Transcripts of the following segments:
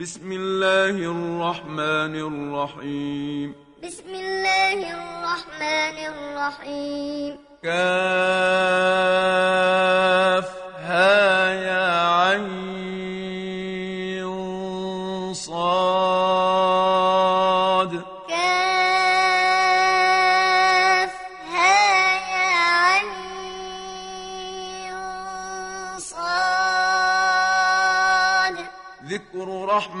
بسم الله الرحمن الرحيم بسم الله الرحمن الرحيم كافها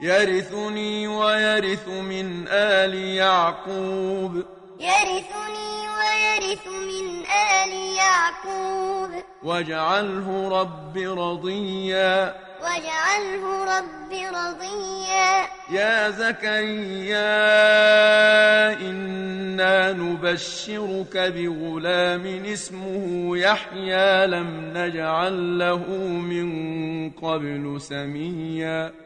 يرثني ويرث من آل يعقوب. يرثني ويرث من آل يعقوب. واجعله رب رضيا. واجعله رب رضيا. يا زكريا إنا نبشرك بغلام اسمه يحيى لم نجعل له من قبل سميا.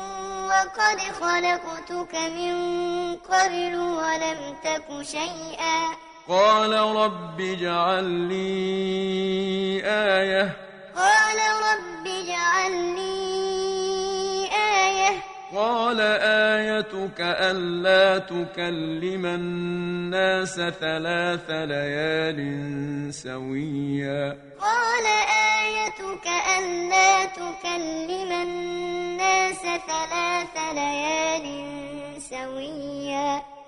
وقد خلقتك من قبل ولم تك شيئا. قال رب اجعل لي آية. قال رب اجعل قال آيتك ألا تكلم الناس ثلاث ليال سويا قال آيتك ألا تكلم الناس ثلاث ليال سويا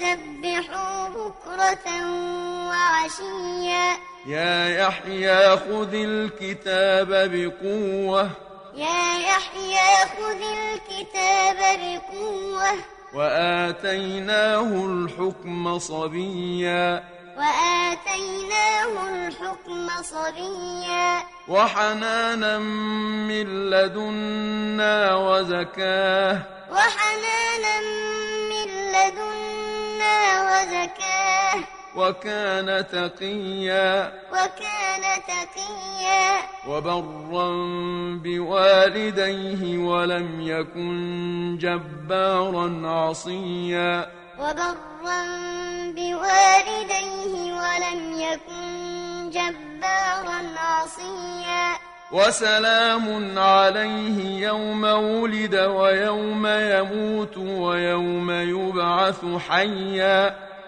سبحوا بكرة وعشيا. يا يحيى خذ الكتاب بقوة. يا يحيى خذ الكتاب بقوة. وآتيناه الحكم صبيا. وآتيناه الحكم صبيا. وحنانا من لدنا وزكاة. وحنانا من لدنا وزكاة. وكان تقيا. وكان تقيا. وبرا بوالديه ولم يكن جبارا عصيا. وبرا بوالديه ولم يكن جبارا عصيا. وسلام عليه يوم ولد ويوم يموت ويوم يبعث حيا.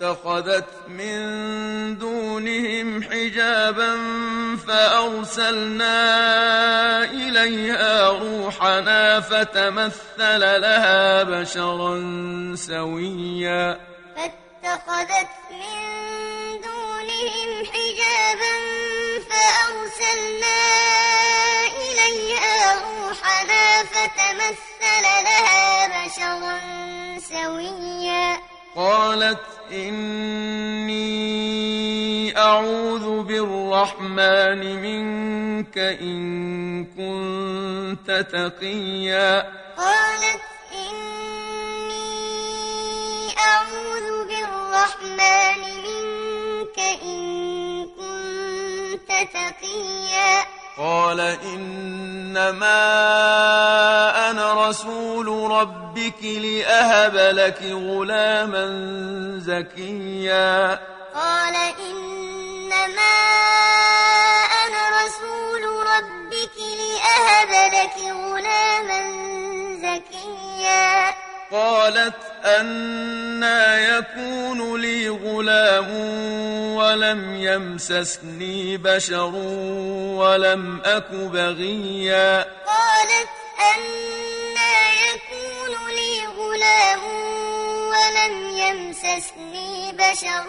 فاتخذت من دونهم حجابا فأرسلنا إليها روحنا فتمثل لها بشرا سويا. فاتخذت من دونهم حجابا فأرسلنا إليها روحنا فتمثل لها بشرا سويا. قالت إني أعوذ بالرحمن منك إن كنت تقيا. قالت إني أعوذ بالرحمن منك إن كنت تقيا. قال إنما أنا رسول ربك لأهب لك غلاما زكيا. قال إنما أنا رسول ربك لأهب لك غلاما زكيا. قالت أنا يكون لي غلام ولم يمسسني بشر ولم أك بغيا. قالت أنا يكون لي غلام ولم يمسسني بشر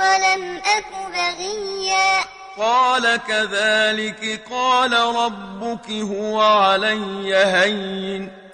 ولم أك بغيا. قال كذلك قال ربك هو علي هين.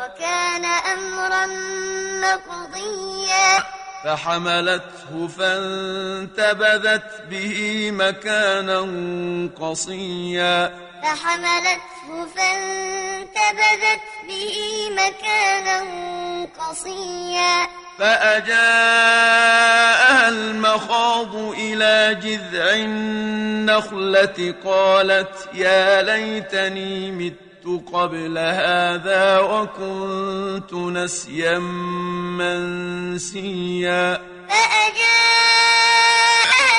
وكان أمرا مقضيا. فحملته فانتبذت به مكانا قصيا. فحملته فانتبذت به مكانا قصيا. فأجاءها المخاض إلى جذع النخلة قالت يا ليتني مت قبل هذا وكنت نسيا منسيا. فأجاءها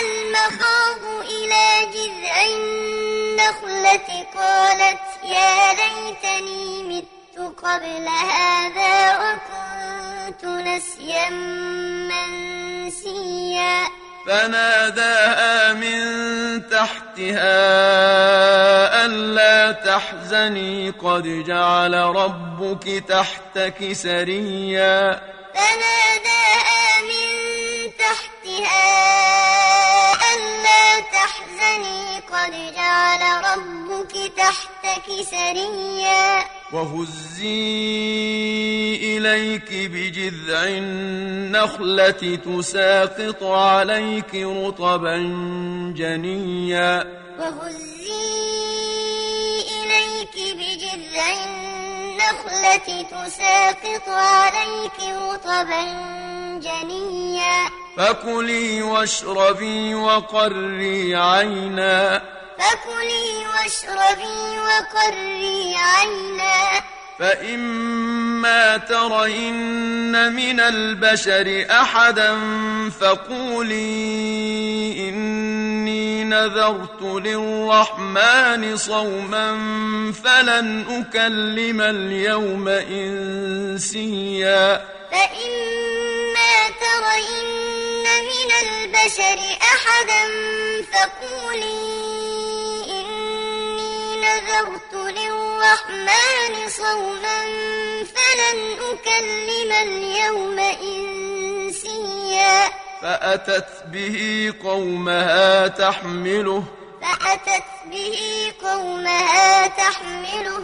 المخاض إلى جذع النخلة قالت يا ليتني مت قبل هذا وكنت نسيا منسيا. فناداها من تحتها ألا تحزني قد جعل ربك تحتك سريا. فناداها من تحتها ألا تحزني قد جعل ربك تحتك سريا. وهزي إليك بجذع النخلة تساقط عليك رطبا جنيا. وهزي إليك بجذع النخلة تساقط عليك رطبا جنيا. فكلي واشربي وقري عينا. فكلي واشربي وقري عينا. فإما ترين من البشر أحدا فقولي إني نذرت للرحمن صوما فلن أكلم اليوم إنسيا. فإما ترين من البشر أحدا فقولي نذرت للرحمن صوما فلن أكلم اليوم إنسيا فأتت به قومها تحمله فأتت به قومها تحمله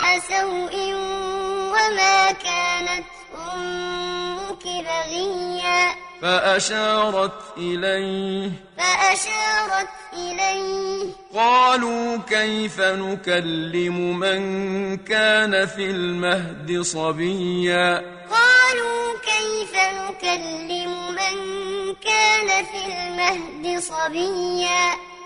امرأ سوء وما كانت أمك بغيا. فأشارت إليه. فأشارت إليه. قالوا كيف نكلم من كان في المهد صبيا؟ قالوا كيف نكلم من كان في المهد صبيا؟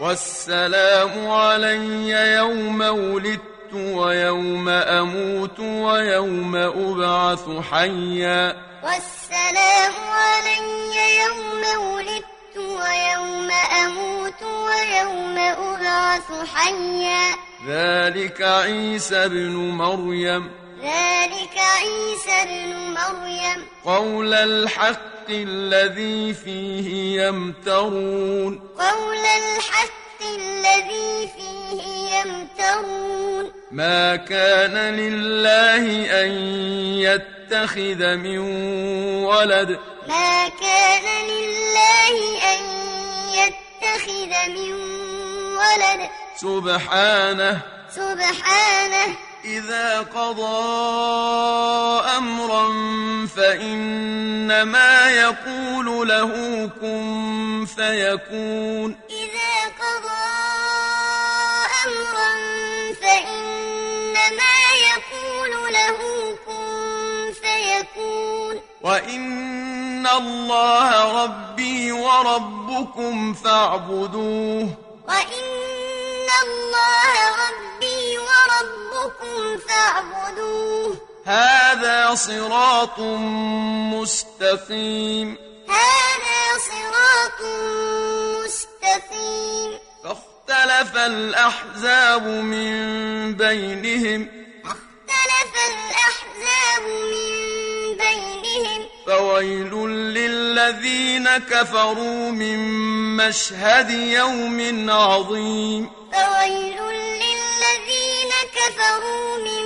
والسلام علي يوم ولدت ويوم أموت ويوم أبعث حيا. والسلام علي يوم ولدت ويوم أموت ويوم أبعث حيا. ذلك عيسى بن مريم. ذلك عيسى بن مريم. قول الحق الذي فيه يمترون. قول الحق الذي فيه يمترون. ما كان لله أن يتخذ من ولد. ما كان لله أن يتخذ من ولد. سبحانه. سبحانه. إذا قضى أمرا فإنما يقول له كن فيكون. إذا قضى أمرا فإنما يقول له كن فيكون. وإن الله ربي وربكم فاعبدوه. وإن الله ربي وربكم فاعبدوه. هذا صراط مستقيم. هذا صراط مستقيم. فاختلف الأحزاب من بينهم. اختلف الأحزاب من بينهم. فويل للذين كفروا من مشهد يوم عظيم. فويل كفروا من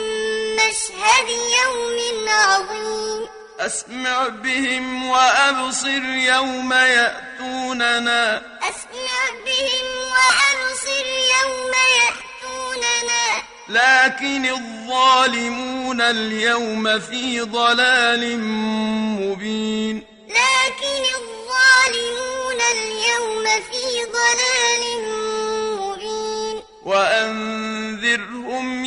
مشهد يوم عظيم. أسمع بهم وأبصر يوم يأتوننا. أسمع بهم وأبصر يوم يأتوننا. لكن الظالمون اليوم في ضلال مبين. لكن الظالمون اليوم في ضلال مبين. وأنذرهم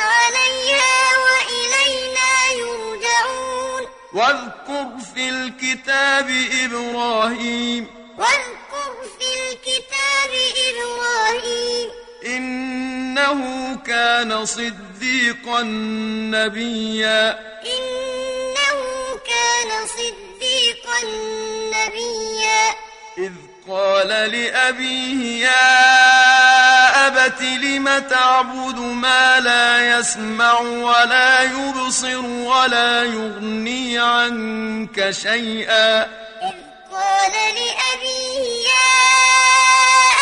عليها وإلينا يرجعون. واذكر في الكتاب إبراهيم. واذكر في الكتاب إبراهيم. إنه كان صديقا نبيا. إن قال لأبيه يا أبت لم تعبد ما لا يسمع ولا يبصر ولا يغني عنك شيئا؟ إذ قال لأبيه يا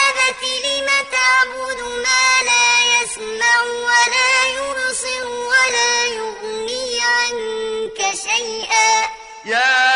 أبت لم تعبد ما لا يسمع ولا يبصر ولا يغني عنك شيئا؟ يا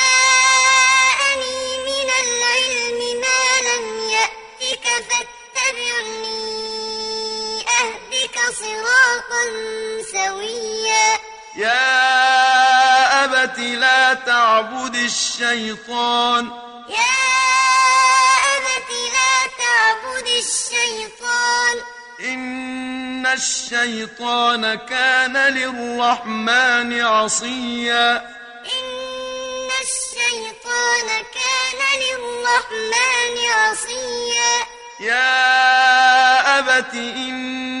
لا تعبد الشيطان. يا أبت لا تعبد الشيطان. إن الشيطان كان للرحمن عصيا. إن الشيطان كان للرحمن عصيا. يا أبت إني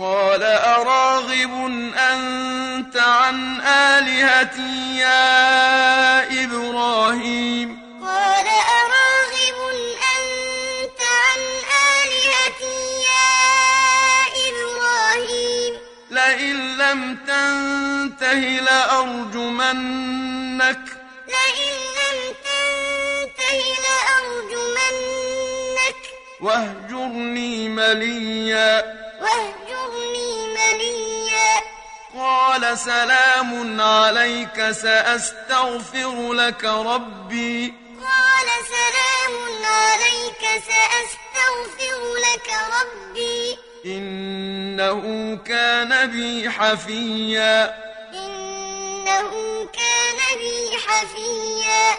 قال أراغب أنت عن آلهتي يا إبراهيم؟ قال أراغب أنت عن آلهتي يا إبراهيم. لئن لم تنته لأرجمنك. لئن لم تنته لأرجمنك. واهجرني مليا. واهجرني قال سلام عليك سأستغفر لك ربي. قال سلام عليك سأستغفر لك ربي. إنه كان بي حفيا. إنه كان بي حفيا.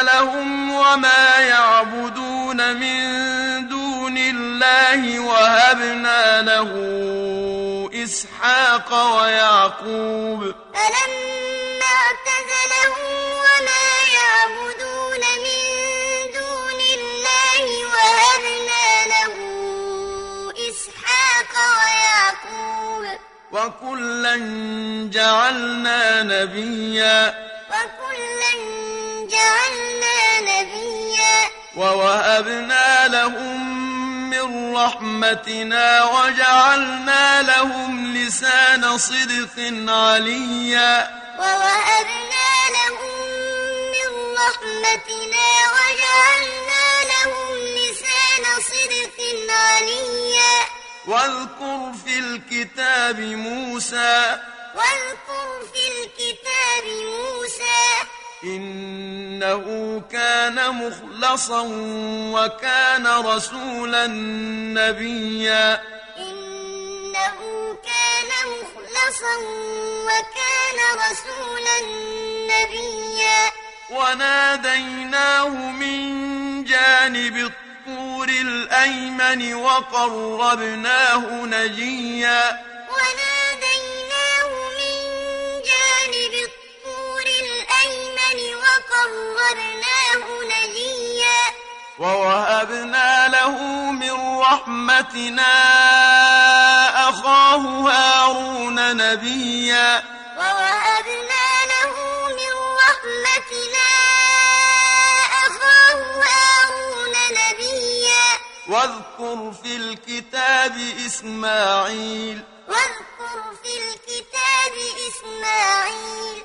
اعتزلهم وما يعبدون من دون الله وهبنا له إسحاق ويعقوب. فلما اعتزلهم وما يعبدون من دون الله وهبنا له إسحاق ويعقوب. وكلا جعلنا نبيا. وكلا جعلنا ووهبنا لهم من رحمتنا وجعلنا لهم لسان صدق عليا. ووهبنا لهم من رحمتنا وجعلنا لهم لسان صدق عليا. واذكر في الكتاب موسى. واذكر في الكتاب موسى. إنه كان مخلصا وكان رسولا نبيا. إنه كان مخلصا وكان رسولا نبيا. وناديناه من جانب الطور بالطور الأيمن وقربناه نجيا. ووهبنا له من رحمتنا أخاه هارون نبيا. ووهبنا له من رحمتنا أخاه هارون نبيا. واذكر في الكتاب إسماعيل. واذكر في الكتاب إسماعيل.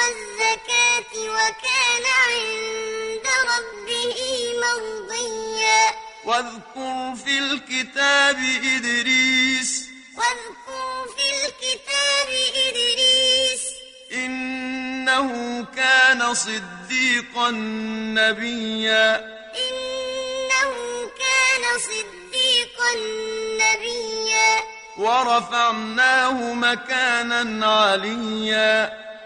والزكاة وكان عند ربه مرضيا. واذكر في الكتاب إدريس. واذكر في الكتاب إدريس. إنه كان صديقا نبيا. إنه كان صديقا نبيا. ورفعناه مكانا عليا.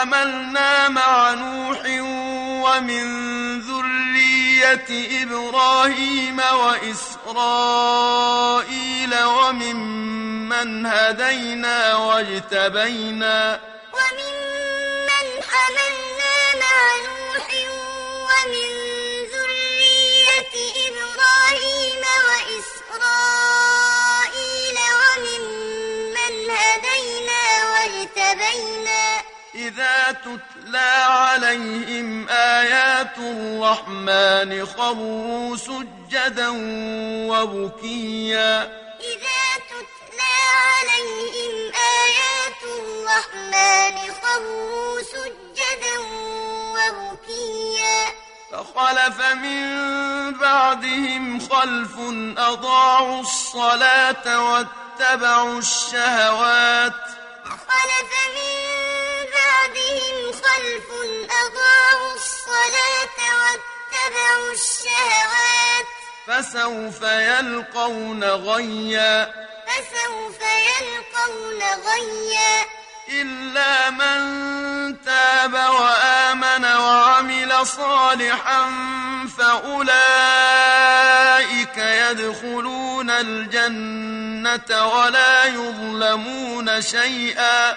وممن حملنا مع نوح ومن ذرية إبراهيم وإسرائيل وممن هدينا واجتبينا تتلى عليهم آيات الرحمن خروا سجدا وبكيا. إذا تتلى عليهم آيات الرحمن خروا سجدا وبكيا. فخلف من بعدهم خلف أضاعوا الصلاة واتبعوا الشهوات. خلف من واتبعوا الشهوات. فسوف يلقون غيا. فسوف يلقون غيا. إلا من تاب وآمن وعمل صالحا فأولئك يدخلون الجنة ولا يظلمون شيئا.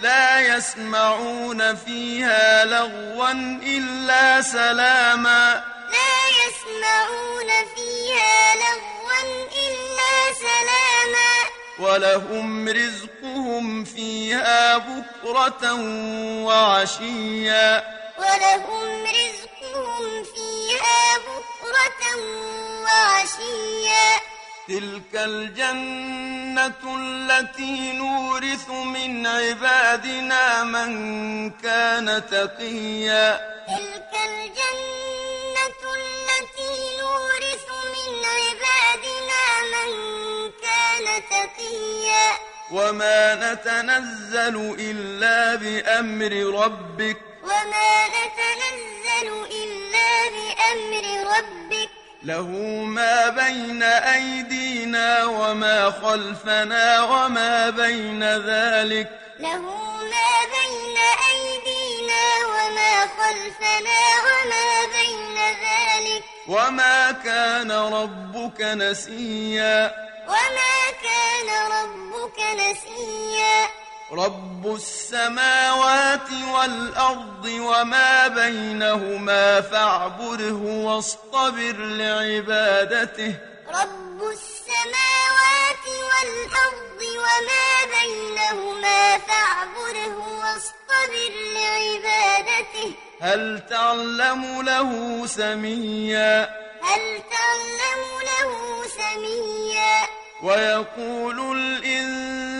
لا يسمعون فيها لغوا إلا سلاما. لا يسمعون فيها لغوا إلا سلاما. ولهم رزقهم فيها بكرة وعشيا. ولهم رزقهم فيها بكرة وعشيا. تلك الجنة التي نورث من عبادنا من كان تقيا. تلك الجنة التي نورث من عبادنا من كان تقيا. وما نتنزل إلا بأمر ربك. وما نتنزل إلا بأمر ربك. له ما بين أيدينا وما خلفنا وما بين ذلك. له ما بين أيدينا وما خلفنا وما بين ذلك. وما كان ربك نسيا. وما كان ربك نسيا. رب السماوات والأرض وما بينهما فاعبده واصطبر لعبادته. رب السماوات والأرض وما بينهما فاعبده واصطبر لعبادته. هل تعلم له سميا؟ هل تعلم له سميا؟ ويقول الإنسان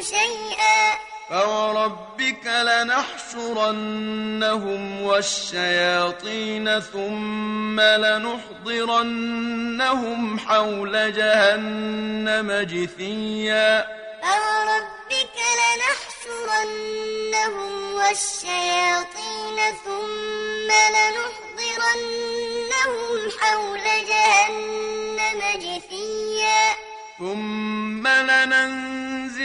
شيئا. فوربك لنحشرنهم والشياطين ثم لنحضرنهم حول جهنم جثيا. فوربك لنحشرنهم والشياطين ثم لنحضرنهم حول جهنم جثيا. ثم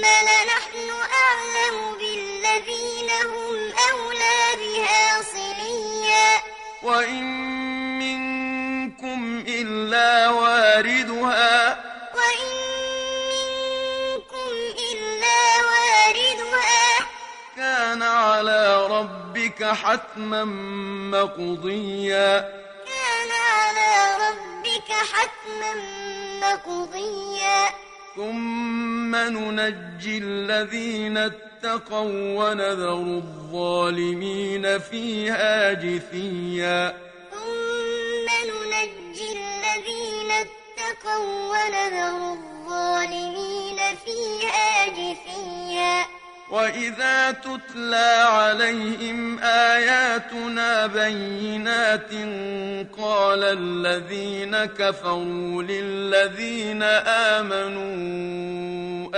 ثم لنحن أعلم بالذين هم أولى بها صليا. وإن منكم إلا واردها. وإن منكم إلا واردها. كان على ربك حتما مقضيا. كان على ربك حتما مقضيا. ثم ننجي الذين اتقوا ونذر الظالمين فيها جثيا. ثم ننجي الذين اتقوا ونذر الظالمين وإذا تتلى عليهم آياتنا بينات قال الذين كفروا للذين آمنوا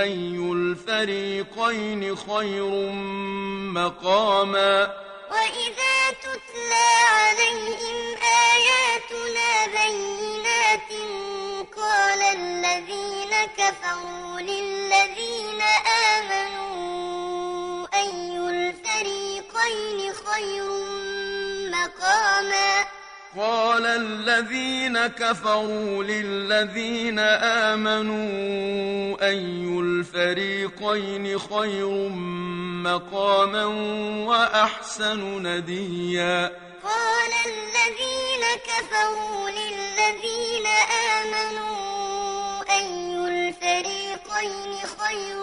أي الفريقين خير مقاما وإذا تتلى عليهم آياتنا بينات قال الذين كفروا للذين آمنوا الذين كفروا للذين آمنوا أي الفريقين خير مقاما وأحسن نديا؟ قال الذين كفروا للذين آمنوا أي الفريقين خير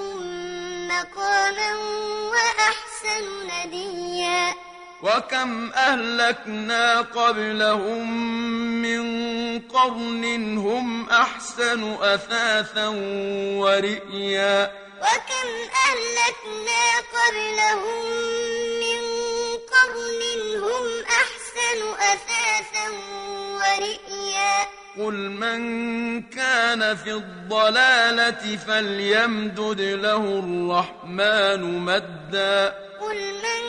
مقاما وأحسن نديا؟ وكم أهلكنا قبلهم من قرن هم أحسن أثاثا ورئيا وكم أهلكنا قبلهم من قرن هم أحسن أثاثا ورئيا قل من كان في الضلالة فليمدد له الرحمن مدا قل من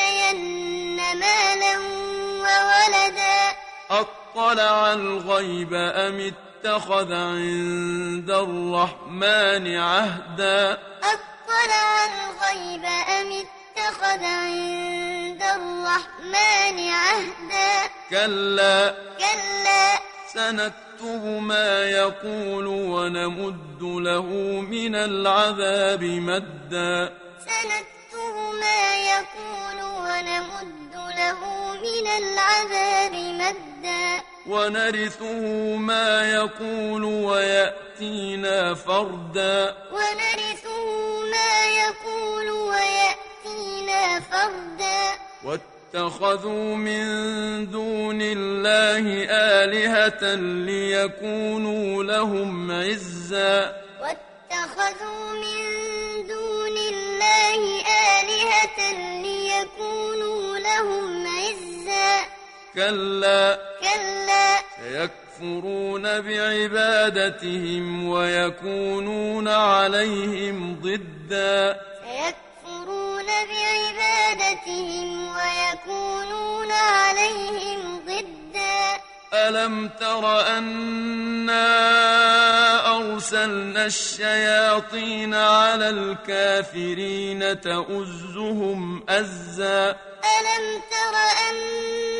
أطلع الغيب أم اتخذ عند الرحمن عهدا أطلع الغيب أم اتخذ عند الرحمن عهدا كلا كلا سنكتب ما يقول ونمد له من العذاب مدا سنكتب ما يقول ونمد له من العذاب مدا. ونرثه ما يقول ويأتينا فردا. ونرثه ما يقول ويأتينا فردا. واتخذوا من دون الله آلهة ليكونوا لهم عزا. كلا كلا. سيكفرون بعبادتهم ويكونون عليهم ضدا. سيكفرون بعبادتهم ويكونون عليهم ضدا. ألم تر أنا أرسلنا الشياطين على الكافرين تؤزهم أزا؟ ألم تر أنا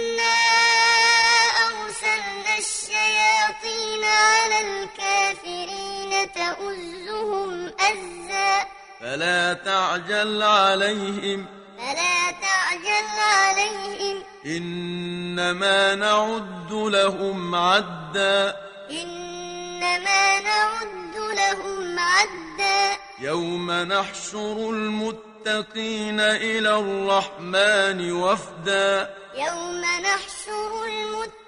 على الكافرين تؤزهم أزا. فلا تعجل عليهم. فلا تعجل عليهم. إنما نعد لهم عدا. إنما نعد لهم عدا. يوم نحشر المتقين إلى الرحمن وفدا. يوم نحشر المتقين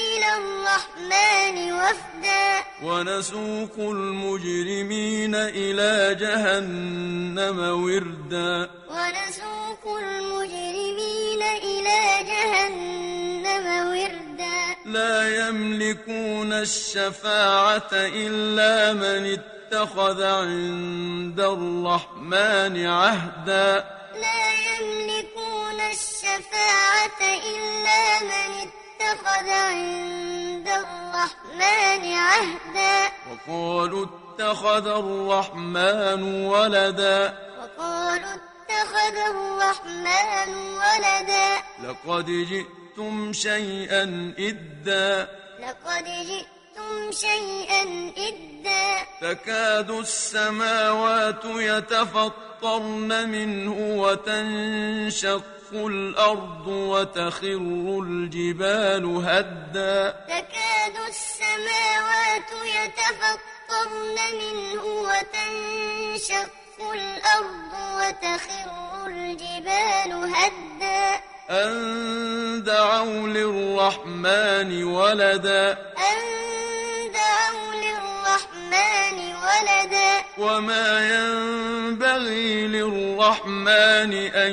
إلى الرحمن وفدا. ونسوق المجرمين إلى جهنم وردا. ونسوق المجرمين إلى جهنم وردا. لا يملكون الشفاعة إلا من اتخذ عند الرحمن عهدا. لا يملكون الشفاعة إلا من اتخذ عند الرحمن عهدا. وقالوا اتخذ الرحمن ولدا. وقالوا اتخذ الرحمن ولدا. لقد جئتم شيئا إدا. لقد جئتم شيئا إدا. تكاد السماوات يتفطرن منه وتنشق. الأرض وتخر الجبال هدا. تكاد السماوات يتفطرن منه وتنشق الأرض وتخر الجبال هدا. أن دعوا للرحمن ولدا. أن دعوا للرحمن ولدا. وما ينبغي للرحمن أن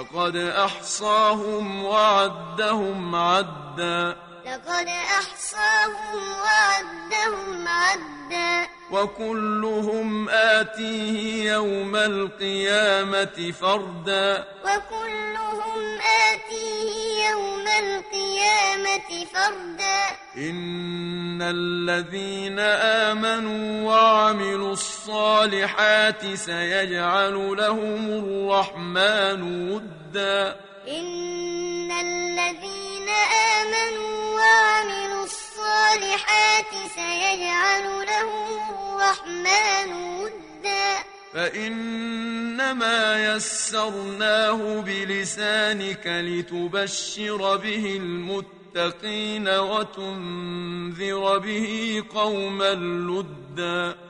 لقد أحصاهم وعدهم عدا. لقد أحصاهم وعدهم عدا. وكلهم آتيه يوم القيامة فردا. وكلهم آتيه يوم القيامة فردا. إن الذين آمنوا وعملوا الصالحات سيجعل لهم الرحمن ودا. إن الذين آمنوا وعملوا الصالحات سيجعل لهم الرحمن ودا. فإنما يسرناه بلسانك لتبشر به المتقين وتنذر به قوما لدا.